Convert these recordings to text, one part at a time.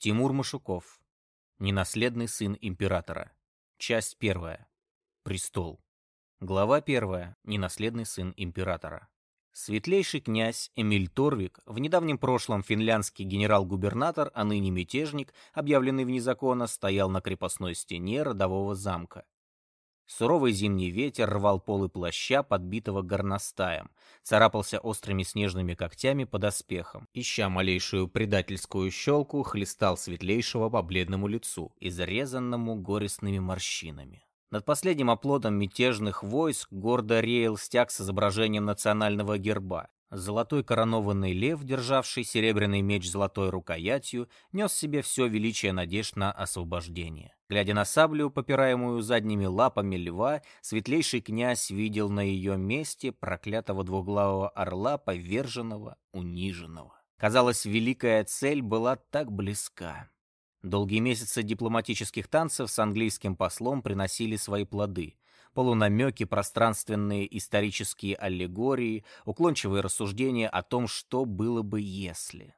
Тимур Машуков. Ненаследный сын императора. Часть первая. Престол. Глава первая. Ненаследный сын императора. Светлейший князь Эмиль Торвик, в недавнем прошлом финляндский генерал-губернатор, а ныне мятежник, объявленный вне закона, стоял на крепостной стене родового замка. Суровый зимний ветер рвал полы плаща, подбитого горностаем, царапался острыми снежными когтями под оспехом, ища малейшую предательскую щелку, хлестал светлейшего по бледному лицу, изрезанному горестными морщинами. Над последним оплотом мятежных войск гордо реял стяг с изображением национального герба, Золотой коронованный лев, державший серебряный меч золотой рукоятью, нес себе все величие надежд на освобождение. Глядя на саблю, попираемую задними лапами льва, светлейший князь видел на ее месте проклятого двуглавого орла, поверженного, униженного. Казалось, великая цель была так близка. Долгие месяцы дипломатических танцев с английским послом приносили свои плоды полунамеки, пространственные исторические аллегории, уклончивые рассуждения о том, что было бы если.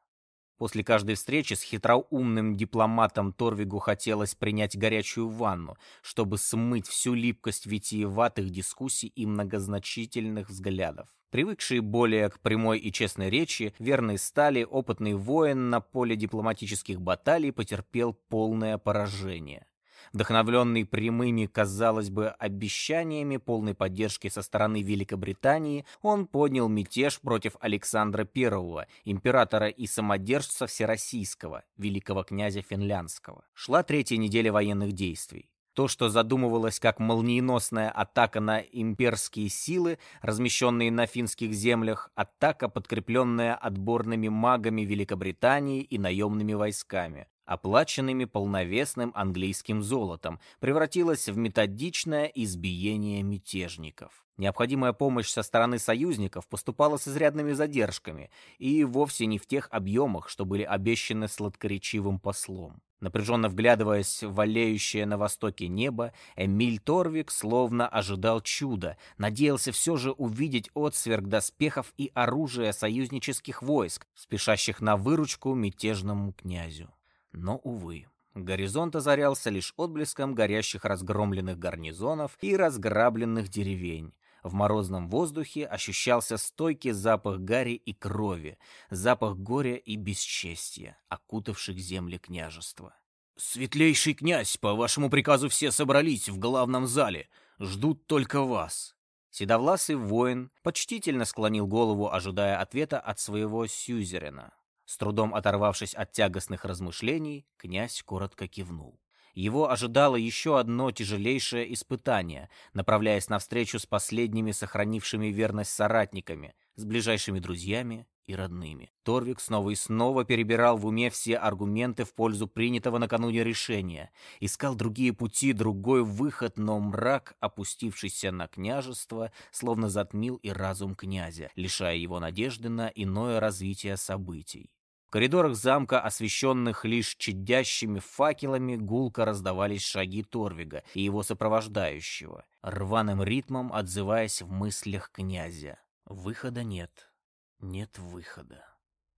После каждой встречи с хитроумным дипломатом Торвигу хотелось принять горячую ванну, чтобы смыть всю липкость витиеватых дискуссий и многозначительных взглядов. Привыкший более к прямой и честной речи, верный стали, опытный воин на поле дипломатических баталий потерпел полное поражение. Вдохновленный прямыми, казалось бы, обещаниями полной поддержки со стороны Великобритании, он поднял мятеж против Александра I, императора и самодержца Всероссийского, великого князя Финляндского. Шла третья неделя военных действий. То, что задумывалось как молниеносная атака на имперские силы, размещенные на финских землях, атака, подкрепленная отборными магами Великобритании и наемными войсками, оплаченными полновесным английским золотом, превратилась в методичное избиение мятежников. Необходимая помощь со стороны союзников поступала с изрядными задержками и вовсе не в тех объемах, что были обещаны сладкоречивым послом. Напряженно вглядываясь в валеющее на востоке небо, Эмиль Торвик словно ожидал чуда, надеялся все же увидеть отсверк доспехов и оружия союзнических войск, спешащих на выручку мятежному князю. Но, увы, горизонт озарялся лишь отблеском горящих разгромленных гарнизонов и разграбленных деревень. В морозном воздухе ощущался стойкий запах гари и крови, запах горя и бесчестия, окутавших земли княжества. «Светлейший князь, по вашему приказу все собрались в главном зале. Ждут только вас». Седовласый воин почтительно склонил голову, ожидая ответа от своего сюзерена. С трудом оторвавшись от тягостных размышлений, князь коротко кивнул. Его ожидало еще одно тяжелейшее испытание, направляясь навстречу с последними сохранившими верность соратниками, с ближайшими друзьями и родными. Торвик снова и снова перебирал в уме все аргументы в пользу принятого накануне решения, искал другие пути, другой выход, но мрак, опустившийся на княжество, словно затмил и разум князя, лишая его надежды на иное развитие событий. В коридорах замка, освещенных лишь чадящими факелами, гулко раздавались шаги Торвига и его сопровождающего, рваным ритмом отзываясь в мыслях князя. Выхода нет. Нет выхода.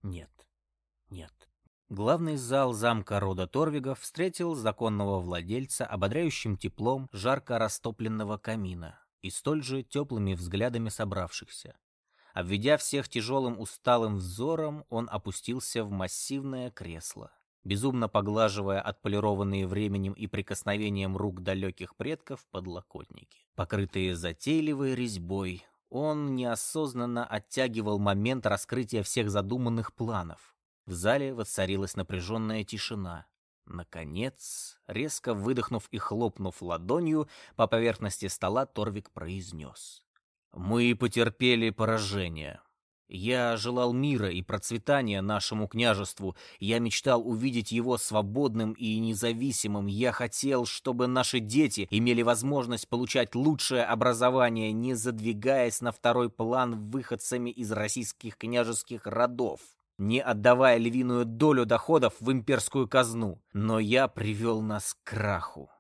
Нет. Нет. Главный зал замка рода Торвигов встретил законного владельца ободряющим теплом жарко растопленного камина и столь же теплыми взглядами собравшихся. Обведя всех тяжелым усталым взором, он опустился в массивное кресло. Безумно поглаживая отполированные временем и прикосновением рук далеких предков подлокотники. Покрытые затейливой резьбой, он неосознанно оттягивал момент раскрытия всех задуманных планов. В зале воцарилась напряженная тишина. Наконец, резко выдохнув и хлопнув ладонью, по поверхности стола Торвик произнес. Мы потерпели поражение. Я желал мира и процветания нашему княжеству. Я мечтал увидеть его свободным и независимым. Я хотел, чтобы наши дети имели возможность получать лучшее образование, не задвигаясь на второй план выходцами из российских княжеских родов, не отдавая львиную долю доходов в имперскую казну. Но я привел нас к краху.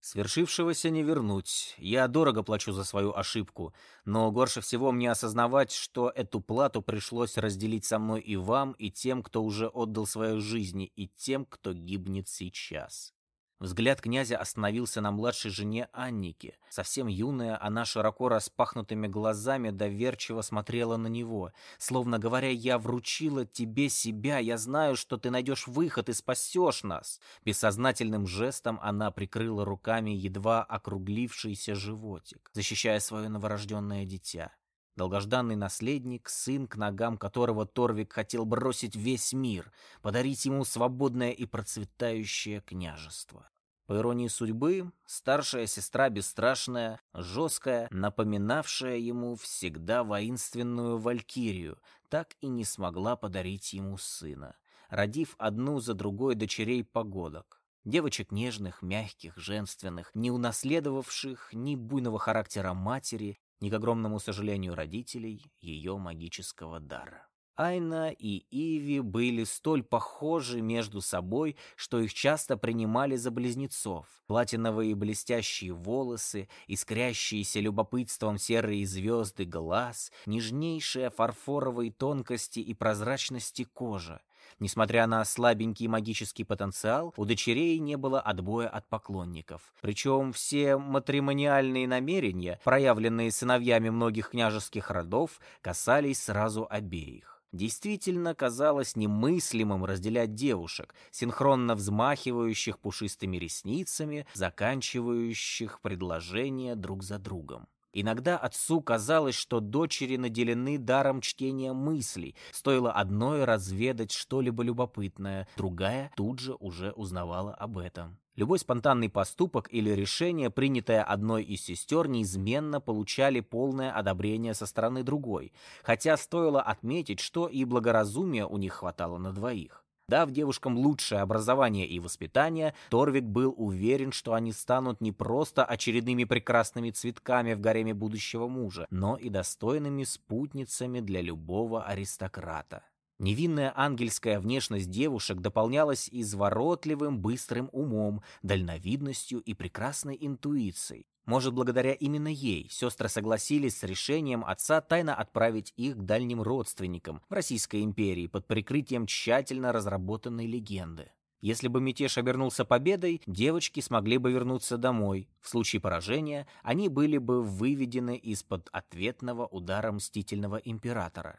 Свершившегося не вернуть. Я дорого плачу за свою ошибку, но горше всего мне осознавать, что эту плату пришлось разделить со мной и вам, и тем, кто уже отдал свою жизнь, и тем, кто гибнет сейчас. Взгляд князя остановился на младшей жене Аннике. Совсем юная, она широко распахнутыми глазами доверчиво смотрела на него, словно говоря, «Я вручила тебе себя, я знаю, что ты найдешь выход и спасешь нас». Бессознательным жестом она прикрыла руками едва округлившийся животик, защищая свое новорожденное дитя. Долгожданный наследник, сын, к ногам которого Торвик хотел бросить весь мир, подарить ему свободное и процветающее княжество. По иронии судьбы, старшая сестра бесстрашная, жесткая, напоминавшая ему всегда воинственную валькирию, так и не смогла подарить ему сына, родив одну за другой дочерей погодок. Девочек нежных, мягких, женственных, не унаследовавших ни буйного характера матери, ни, к огромному сожалению, родителей ее магического дара. Айна и Иви были столь похожи между собой, что их часто принимали за близнецов. Платиновые блестящие волосы, искрящиеся любопытством серые звезды глаз, нежнейшие фарфоровые тонкости и прозрачности кожа. Несмотря на слабенький магический потенциал, у дочерей не было отбоя от поклонников. Причем все матримониальные намерения, проявленные сыновьями многих княжеских родов, касались сразу обеих. Действительно казалось немыслимым разделять девушек, синхронно взмахивающих пушистыми ресницами, заканчивающих предложения друг за другом. Иногда отцу казалось, что дочери наделены даром чтения мыслей. Стоило одной разведать что-либо любопытное, другая тут же уже узнавала об этом. Любой спонтанный поступок или решение, принятое одной из сестер, неизменно получали полное одобрение со стороны другой, хотя стоило отметить, что и благоразумия у них хватало на двоих. Дав девушкам лучшее образование и воспитание, Торвик был уверен, что они станут не просто очередными прекрасными цветками в гареме будущего мужа, но и достойными спутницами для любого аристократа. Невинная ангельская внешность девушек дополнялась изворотливым, быстрым умом, дальновидностью и прекрасной интуицией. Может, благодаря именно ей сестры согласились с решением отца тайно отправить их к дальним родственникам в Российской империи под прикрытием тщательно разработанной легенды. Если бы мятеж обернулся победой, девочки смогли бы вернуться домой. В случае поражения они были бы выведены из-под ответного удара мстительного императора.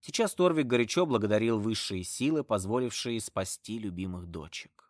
Сейчас Торвик горячо благодарил высшие силы, позволившие спасти любимых дочек.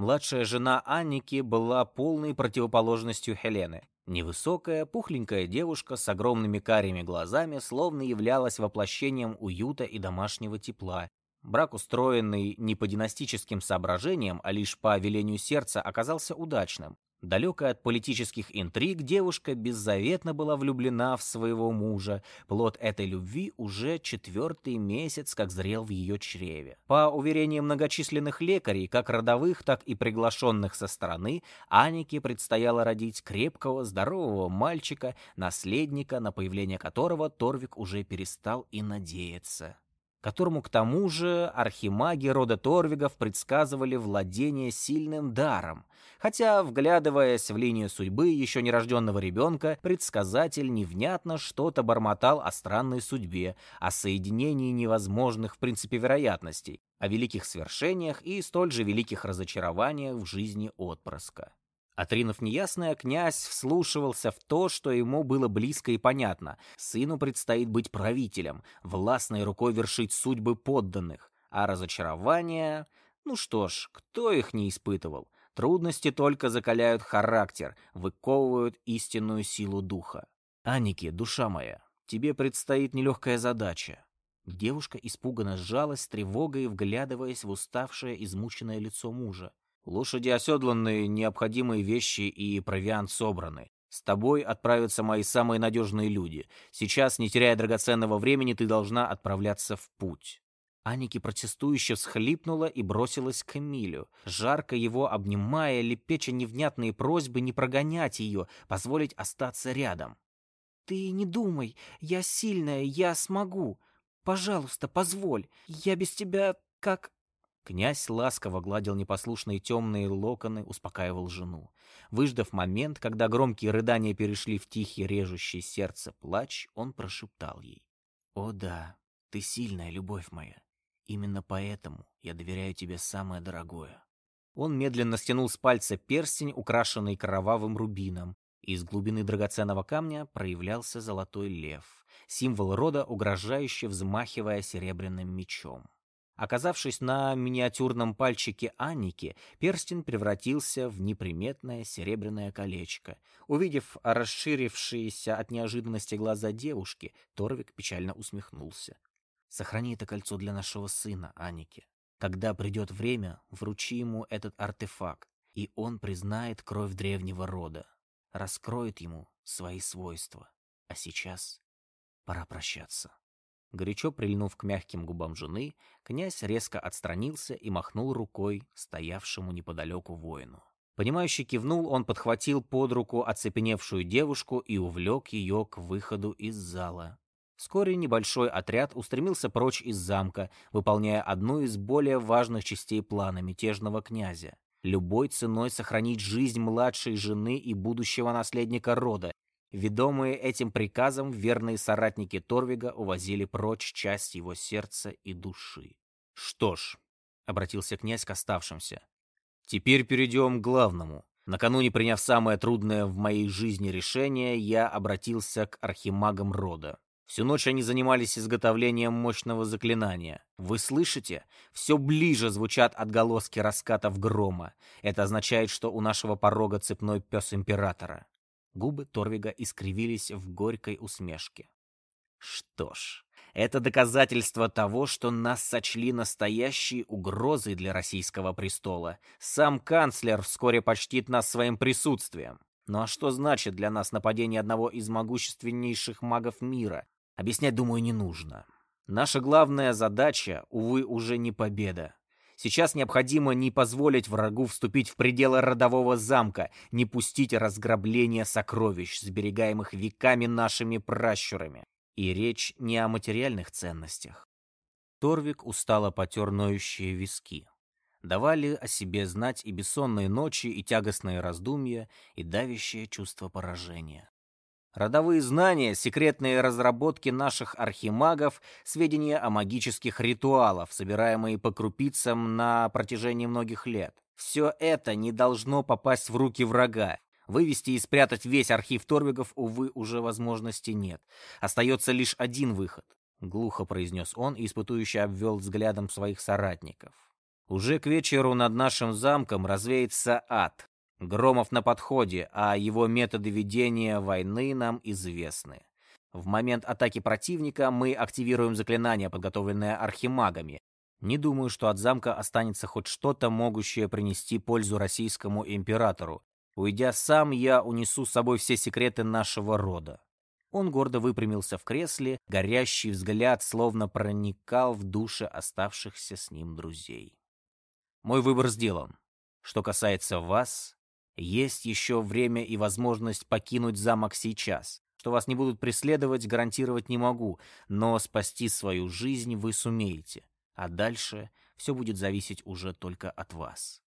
Младшая жена Анники была полной противоположностью Хелены. Невысокая, пухленькая девушка с огромными карими глазами словно являлась воплощением уюта и домашнего тепла. Брак, устроенный не по династическим соображениям, а лишь по велению сердца, оказался удачным. Далекая от политических интриг, девушка беззаветно была влюблена в своего мужа. Плод этой любви уже четвертый месяц как зрел в ее чреве. По уверениям многочисленных лекарей, как родовых, так и приглашенных со стороны, Анике предстояло родить крепкого, здорового мальчика, наследника, на появление которого Торвик уже перестал и надеяться которому к тому же архимаги рода Торвигов предсказывали владение сильным даром, хотя, вглядываясь в линию судьбы еще нерожденного ребенка, предсказатель невнятно что-то бормотал о странной судьбе, о соединении невозможных в принципе вероятностей, о великих свершениях и столь же великих разочарованиях в жизни отпрыска. Отринув неясное, князь вслушивался в то, что ему было близко и понятно. Сыну предстоит быть правителем, властной рукой вершить судьбы подданных. А разочарование... Ну что ж, кто их не испытывал? Трудности только закаляют характер, выковывают истинную силу духа. «Аники, душа моя, тебе предстоит нелегкая задача». Девушка испуганно сжалась с тревогой, вглядываясь в уставшее, измученное лицо мужа. Лошади оседланы, необходимые вещи и провиант собраны. С тобой отправятся мои самые надежные люди. Сейчас, не теряя драгоценного времени, ты должна отправляться в путь». Аники протестующе всхлипнула и бросилась к Эмилю, жарко его обнимая, лепеча невнятные просьбы не прогонять ее, позволить остаться рядом. «Ты не думай, я сильная, я смогу. Пожалуйста, позволь, я без тебя как...» Князь ласково гладил непослушные темные локоны, успокаивал жену. Выждав момент, когда громкие рыдания перешли в тихий режущий сердце плач, он прошептал ей. «О да, ты сильная, любовь моя. Именно поэтому я доверяю тебе самое дорогое». Он медленно стянул с пальца перстень, украшенный кровавым рубином. Из глубины драгоценного камня проявлялся золотой лев, символ рода, угрожающе взмахивая серебряным мечом. Оказавшись на миниатюрном пальчике Анники, перстень превратился в неприметное серебряное колечко. Увидев расширившиеся от неожиданности глаза девушки, Торвик печально усмехнулся. «Сохрани это кольцо для нашего сына, Анники. Когда придет время, вручи ему этот артефакт, и он признает кровь древнего рода, раскроет ему свои свойства. А сейчас пора прощаться». Горячо прильнув к мягким губам жены, князь резко отстранился и махнул рукой стоявшему неподалеку воину. Понимающий кивнул, он подхватил под руку оцепеневшую девушку и увлек ее к выходу из зала. Вскоре небольшой отряд устремился прочь из замка, выполняя одну из более важных частей плана мятежного князя. Любой ценой сохранить жизнь младшей жены и будущего наследника рода, Ведомые этим приказом, верные соратники Торвига увозили прочь часть его сердца и души. «Что ж», — обратился князь к оставшимся, — «теперь перейдем к главному. Накануне приняв самое трудное в моей жизни решение, я обратился к архимагам рода. Всю ночь они занимались изготовлением мощного заклинания. Вы слышите? Все ближе звучат отголоски раскатов грома. Это означает, что у нашего порога цепной пес императора. Губы Торвига искривились в горькой усмешке. Что ж, это доказательство того, что нас сочли настоящей угрозой для российского престола. Сам канцлер вскоре почтит нас своим присутствием. Ну а что значит для нас нападение одного из могущественнейших магов мира? Объяснять, думаю, не нужно. Наша главная задача, увы, уже не победа. Сейчас необходимо не позволить врагу вступить в пределы родового замка, не пустить разграбление сокровищ, сберегаемых веками нашими пращурами. И речь не о материальных ценностях. Торвик устало потер ноющие виски. Давали о себе знать и бессонные ночи, и тягостные раздумья, и давящее чувство поражения. Родовые знания, секретные разработки наших архимагов, сведения о магических ритуалах, собираемые по крупицам на протяжении многих лет. Все это не должно попасть в руки врага. Вывести и спрятать весь архив Торвигов, увы, уже возможности нет. Остается лишь один выход. Глухо произнес он и испытующе обвел взглядом своих соратников. Уже к вечеру над нашим замком развеется ад. Громов на подходе, а его методы ведения войны нам известны. В момент атаки противника мы активируем заклинание, подготовленное архимагами. Не думаю, что от замка останется хоть что-то, могущее принести пользу российскому императору. Уйдя сам, я унесу с собой все секреты нашего рода. Он гордо выпрямился в кресле, горящий взгляд словно проникал в души оставшихся с ним друзей. Мой выбор сделан. Что касается вас, есть еще время и возможность покинуть замок сейчас. Что вас не будут преследовать, гарантировать не могу, но спасти свою жизнь вы сумеете. А дальше все будет зависеть уже только от вас.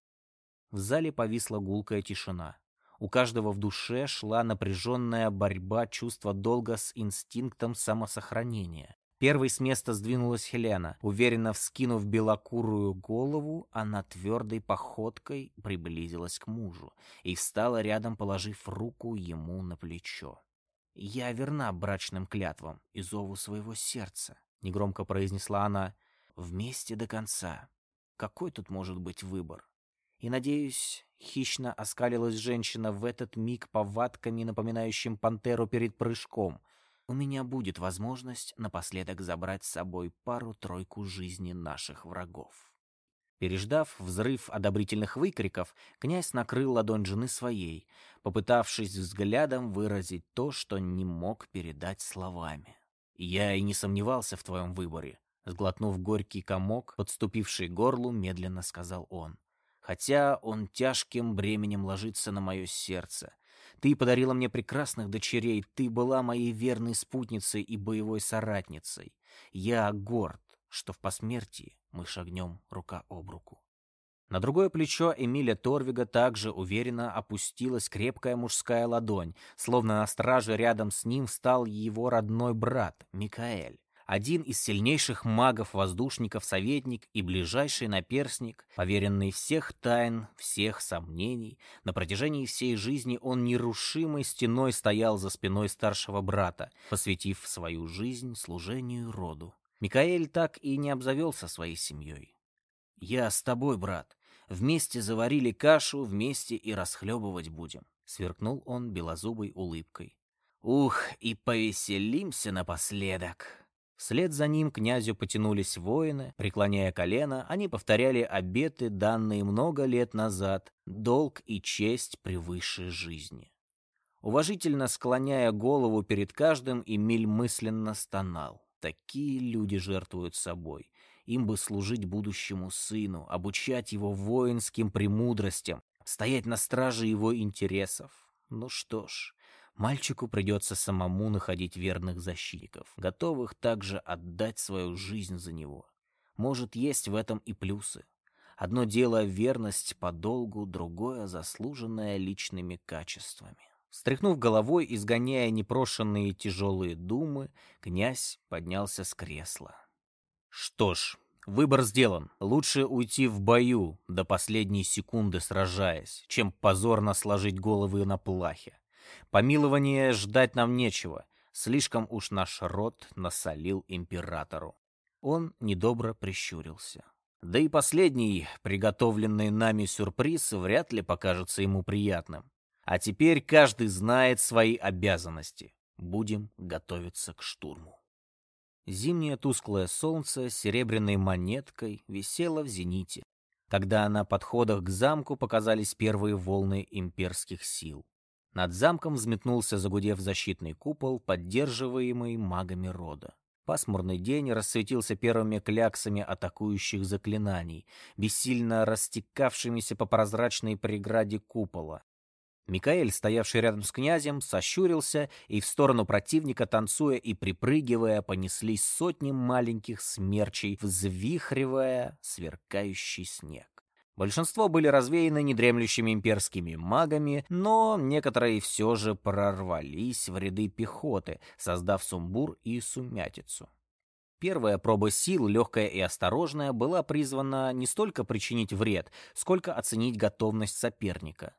В зале повисла гулкая тишина. У каждого в душе шла напряженная борьба чувства долга с инстинктом самосохранения. Первой с места сдвинулась Хелена. Уверенно вскинув белокурую голову, она твердой походкой приблизилась к мужу и встала рядом, положив руку ему на плечо. «Я верна брачным клятвам и зову своего сердца», — негромко произнесла она, — «вместе до конца. Какой тут может быть выбор?» И, надеюсь, хищно оскалилась женщина в этот миг повадками, напоминающим пантеру перед прыжком — у меня будет возможность напоследок забрать с собой пару-тройку жизни наших врагов. Переждав взрыв одобрительных выкриков, князь накрыл ладонь жены своей, попытавшись взглядом выразить то, что не мог передать словами. «Я и не сомневался в твоем выборе», — сглотнув горький комок, подступивший горлу, медленно сказал он. «Хотя он тяжким бременем ложится на мое сердце, ты подарила мне прекрасных дочерей, ты была моей верной спутницей и боевой соратницей. Я горд, что в посмертии мы шагнем рука об руку. На другое плечо Эмиля Торвига также уверенно опустилась крепкая мужская ладонь, словно на страже рядом с ним стал его родной брат Микаэль. Один из сильнейших магов-воздушников, советник и ближайший наперсник, поверенный всех тайн, всех сомнений. На протяжении всей жизни он нерушимой стеной стоял за спиной старшего брата, посвятив свою жизнь служению роду. Микаэль так и не обзавелся своей семьей. «Я с тобой, брат. Вместе заварили кашу, вместе и расхлебывать будем», — сверкнул он белозубой улыбкой. «Ух, и повеселимся напоследок!» Вслед за ним князю потянулись воины, преклоняя колено, они повторяли обеты, данные много лет назад, долг и честь превыше жизни. Уважительно склоняя голову перед каждым, Эмиль мысленно стонал. Такие люди жертвуют собой. Им бы служить будущему сыну, обучать его воинским премудростям, стоять на страже его интересов. Ну что ж, мальчику придется самому находить верных защитников, готовых также отдать свою жизнь за него. Может, есть в этом и плюсы. Одно дело верность по долгу, другое заслуженное личными качествами. Стряхнув головой, изгоняя непрошенные тяжелые думы, князь поднялся с кресла. Что ж, выбор сделан. Лучше уйти в бою, до последней секунды сражаясь, чем позорно сложить головы на плахе. Помилования ждать нам нечего. Слишком уж наш род насолил императору. Он недобро прищурился. Да и последний, приготовленный нами сюрприз, вряд ли покажется ему приятным. А теперь каждый знает свои обязанности. Будем готовиться к штурму. Зимнее тусклое солнце серебряной монеткой висело в зените, когда на подходах к замку показались первые волны имперских сил. Над замком взметнулся, загудев защитный купол, поддерживаемый магами рода. Пасмурный день рассветился первыми кляксами атакующих заклинаний, бессильно растекавшимися по прозрачной преграде купола. Микаэль, стоявший рядом с князем, сощурился, и в сторону противника, танцуя и припрыгивая, понеслись сотни маленьких смерчей, взвихривая сверкающий снег. Большинство были развеяны недремлющими имперскими магами, но некоторые все же прорвались в ряды пехоты, создав сумбур и сумятицу. Первая проба сил, легкая и осторожная, была призвана не столько причинить вред, сколько оценить готовность соперника.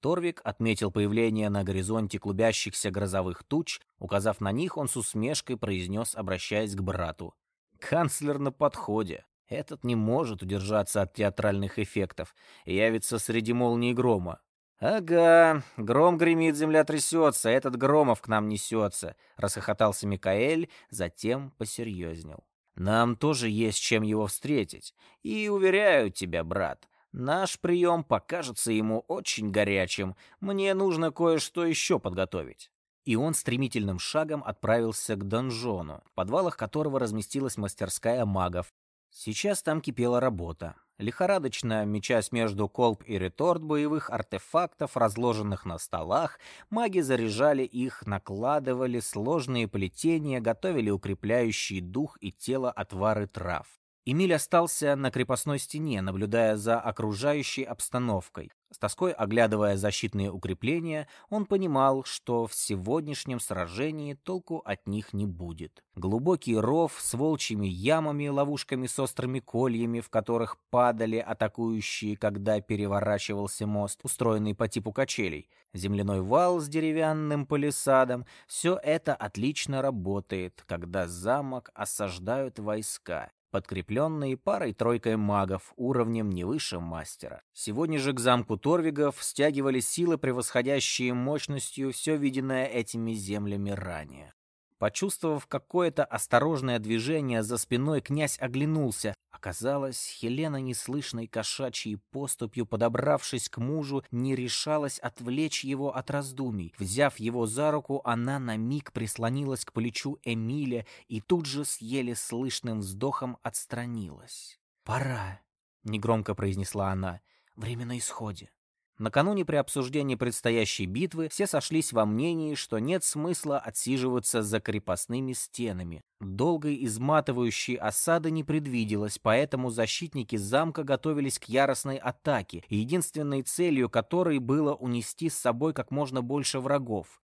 Торвик отметил появление на горизонте клубящихся грозовых туч, указав на них, он с усмешкой произнес, обращаясь к брату. «Канцлер на подходе. Этот не может удержаться от театральных эффектов. Явится среди молнии грома. «Ага, гром гремит, земля трясется, этот Громов к нам несется», — расхохотался Микаэль, затем посерьезнел. «Нам тоже есть чем его встретить. И уверяю тебя, брат, Наш прием покажется ему очень горячим. Мне нужно кое-что еще подготовить. И он стремительным шагом отправился к донжону, в подвалах которого разместилась мастерская магов. Сейчас там кипела работа. Лихорадочно, мечась между колб и реторт боевых артефактов, разложенных на столах, маги заряжали их, накладывали сложные плетения, готовили укрепляющий дух и тело отвары трав. Эмиль остался на крепостной стене, наблюдая за окружающей обстановкой. С тоской оглядывая защитные укрепления, он понимал, что в сегодняшнем сражении толку от них не будет. Глубокий ров с волчьими ямами, ловушками с острыми кольями, в которых падали атакующие, когда переворачивался мост, устроенный по типу качелей, земляной вал с деревянным палисадом — все это отлично работает, когда замок осаждают войска подкрепленные парой-тройкой магов уровнем не выше мастера. Сегодня же к замку Торвигов стягивались силы, превосходящие мощностью все виденное этими землями ранее. Почувствовав какое-то осторожное движение за спиной, князь оглянулся. Оказалось, Хелена неслышной кошачьей поступью, подобравшись к мужу, не решалась отвлечь его от раздумий. Взяв его за руку, она на миг прислонилась к плечу Эмиля и тут же с еле слышным вздохом отстранилась. «Пора», — негромко произнесла она, — «время на исходе». Накануне при обсуждении предстоящей битвы все сошлись во мнении, что нет смысла отсиживаться за крепостными стенами. Долгой изматывающей осады не предвиделось, поэтому защитники замка готовились к яростной атаке, единственной целью которой было унести с собой как можно больше врагов.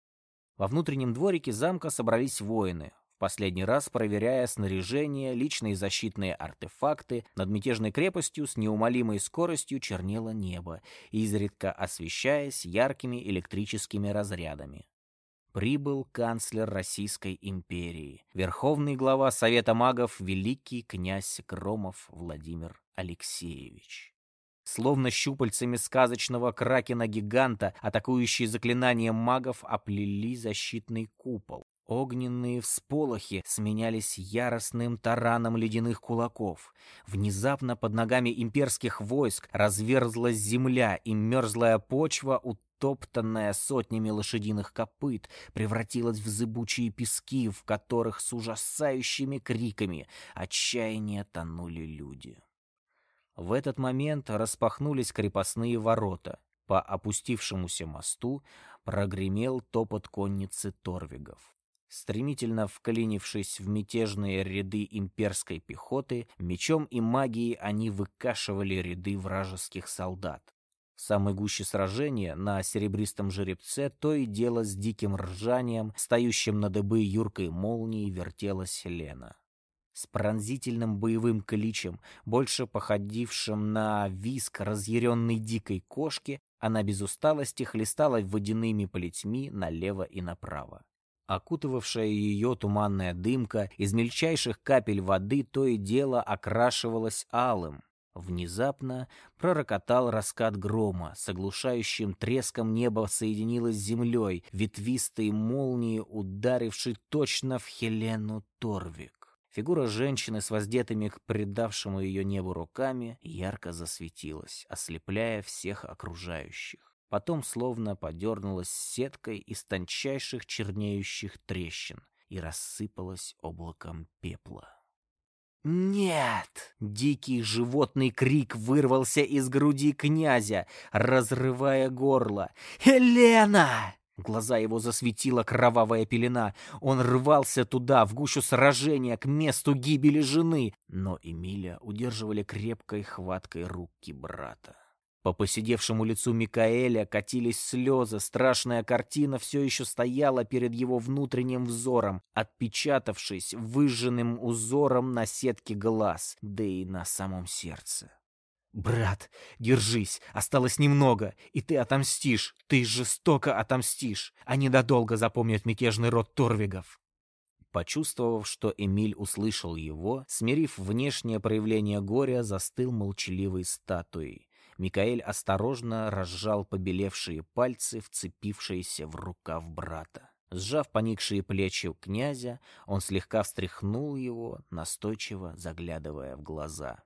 Во внутреннем дворике замка собрались воины последний раз проверяя снаряжение, личные защитные артефакты, над мятежной крепостью с неумолимой скоростью чернело небо, изредка освещаясь яркими электрическими разрядами. Прибыл канцлер Российской империи, верховный глава Совета магов, великий князь Громов Владимир Алексеевич. Словно щупальцами сказочного кракена-гиганта, атакующие заклинанием магов оплели защитный купол. Огненные всполохи сменялись яростным тараном ледяных кулаков. Внезапно под ногами имперских войск разверзлась земля, и мерзлая почва, утоптанная сотнями лошадиных копыт, превратилась в зыбучие пески, в которых с ужасающими криками отчаяния тонули люди. В этот момент распахнулись крепостные ворота. По опустившемуся мосту прогремел топот конницы Торвигов. Стремительно вклинившись в мятежные ряды имперской пехоты, мечом и магией они выкашивали ряды вражеских солдат. В гуще сражения на серебристом жеребце то и дело с диким ржанием, стоящим на дыбы юркой молнии, вертелась Лена. С пронзительным боевым кличем, больше походившим на виск разъяренной дикой кошки, она без усталости хлестала водяными плетьми налево и направо. Окутывавшая ее туманная дымка из мельчайших капель воды то и дело окрашивалась алым. Внезапно пророкотал раскат грома, с оглушающим треском небо соединилось с землей, ветвистой молнией ударившей точно в Хелену Торвик. Фигура женщины с воздетыми к предавшему ее небу руками ярко засветилась, ослепляя всех окружающих потом словно подернулась сеткой из тончайших чернеющих трещин и рассыпалась облаком пепла. «Нет!» — дикий животный крик вырвался из груди князя, разрывая горло. «Елена!» Глаза его засветила кровавая пелена. Он рвался туда, в гущу сражения, к месту гибели жены. Но Эмиля удерживали крепкой хваткой руки брата. По поседевшему лицу Микаэля катились слезы, страшная картина все еще стояла перед его внутренним взором, отпечатавшись выжженным узором на сетке глаз, да и на самом сердце. «Брат, держись, осталось немного, и ты отомстишь, ты жестоко отомстишь, они додолго запомнят мятежный род Торвигов». Почувствовав, что Эмиль услышал его, смирив внешнее проявление горя, застыл молчаливой статуей. Микаэль осторожно разжал побелевшие пальцы, вцепившиеся в рукав брата. Сжав поникшие плечи у князя, он слегка встряхнул его, настойчиво заглядывая в глаза.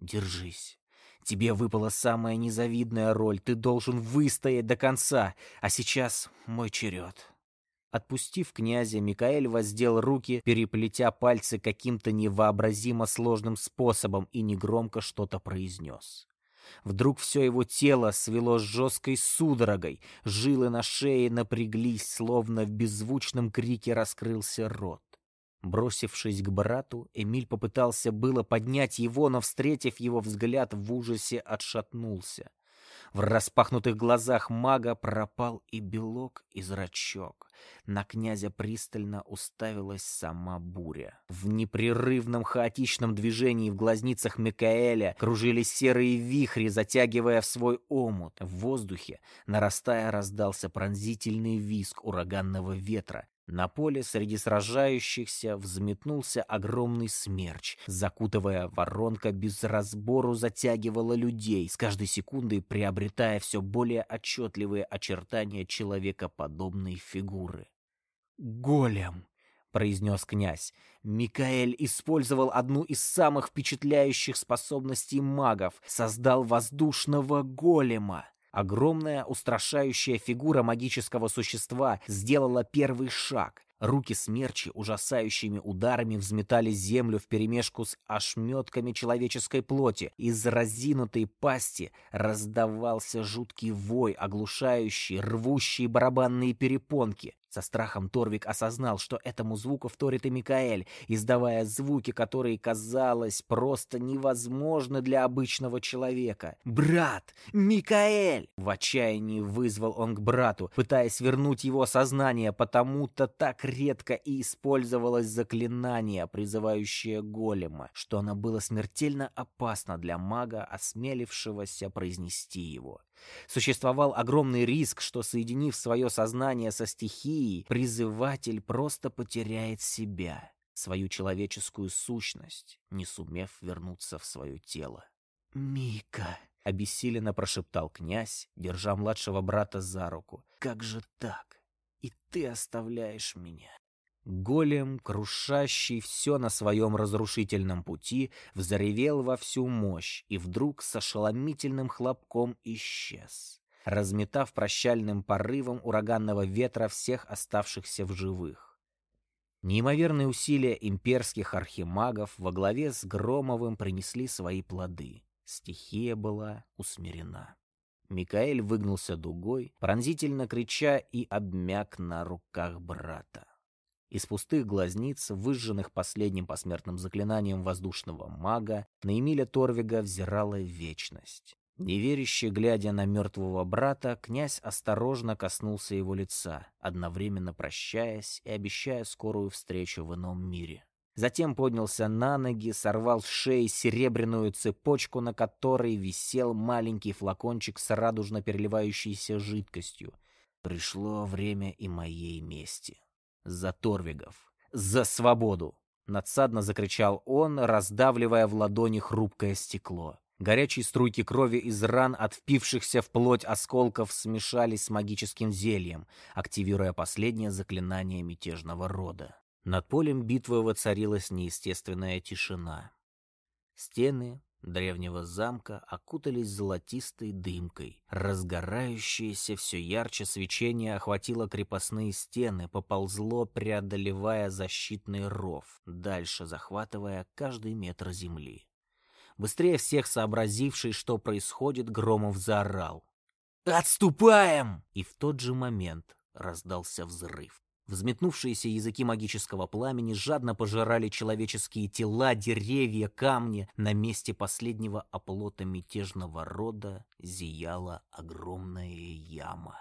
«Держись. Тебе выпала самая незавидная роль. Ты должен выстоять до конца. А сейчас мой черед». Отпустив князя, Микаэль воздел руки, переплетя пальцы каким-то невообразимо сложным способом и негромко что-то произнес. Вдруг все его тело свело с жесткой судорогой, жилы на шее напряглись, словно в беззвучном крике раскрылся рот. Бросившись к брату, Эмиль попытался было поднять его, но, встретив его взгляд, в ужасе отшатнулся. В распахнутых глазах мага пропал и белок, и зрачок. На князя пристально уставилась сама буря. В непрерывном хаотичном движении в глазницах Микаэля кружились серые вихри, затягивая в свой омут. В воздухе, нарастая, раздался пронзительный визг ураганного ветра, на поле среди сражающихся взметнулся огромный смерч, закутывая воронка без разбору затягивала людей, с каждой секундой приобретая все более отчетливые очертания человекоподобной фигуры. «Голем!» — произнес князь. Микаэль использовал одну из самых впечатляющих способностей магов, создал воздушного голема. Огромная устрашающая фигура магического существа сделала первый шаг. Руки смерчи ужасающими ударами взметали землю вперемешку с ошметками человеческой плоти. Из разинутой пасти раздавался жуткий вой, оглушающий, рвущий барабанные перепонки. Со страхом Торвик осознал, что этому звуку вторит и Микаэль, издавая звуки, которые, казалось, просто невозможны для обычного человека. «Брат! Микаэль!» В отчаянии вызвал он к брату, пытаясь вернуть его сознание, потому-то так редко и использовалось заклинание, призывающее голема, что оно было смертельно опасно для мага, осмелившегося произнести его. Существовал огромный риск, что, соединив свое сознание со стихией, призыватель просто потеряет себя, свою человеческую сущность, не сумев вернуться в свое тело. «Мика!» — обессиленно прошептал князь, держа младшего брата за руку. «Как же так? И ты оставляешь меня?» Голем, крушащий все на своем разрушительном пути, взревел во всю мощь и вдруг с ошеломительным хлопком исчез, разметав прощальным порывом ураганного ветра всех оставшихся в живых. Неимоверные усилия имперских архимагов во главе с Громовым принесли свои плоды. Стихия была усмирена. Микаэль выгнулся дугой, пронзительно крича и обмяк на руках брата. Из пустых глазниц, выжженных последним посмертным заклинанием воздушного мага, на Эмиля Торвига взирала вечность. Неверяще глядя на мертвого брата, князь осторожно коснулся его лица, одновременно прощаясь и обещая скорую встречу в ином мире. Затем поднялся на ноги, сорвал с шеи серебряную цепочку, на которой висел маленький флакончик с радужно переливающейся жидкостью. Пришло время и моей мести. За Торвигов! За свободу! Надсадно закричал он, раздавливая в ладони хрупкое стекло. Горячие струйки крови из ран от впившихся в плоть осколков смешались с магическим зельем, активируя последнее заклинание мятежного рода. Над полем битвы воцарилась неестественная тишина. Стены, древнего замка окутались золотистой дымкой. Разгорающееся все ярче свечение охватило крепостные стены, поползло, преодолевая защитный ров, дальше захватывая каждый метр земли. Быстрее всех сообразивший, что происходит, Громов заорал. «Отступаем!» И в тот же момент раздался взрыв. Взметнувшиеся языки магического пламени жадно пожирали человеческие тела, деревья, камни. На месте последнего оплота мятежного рода зияла огромная яма.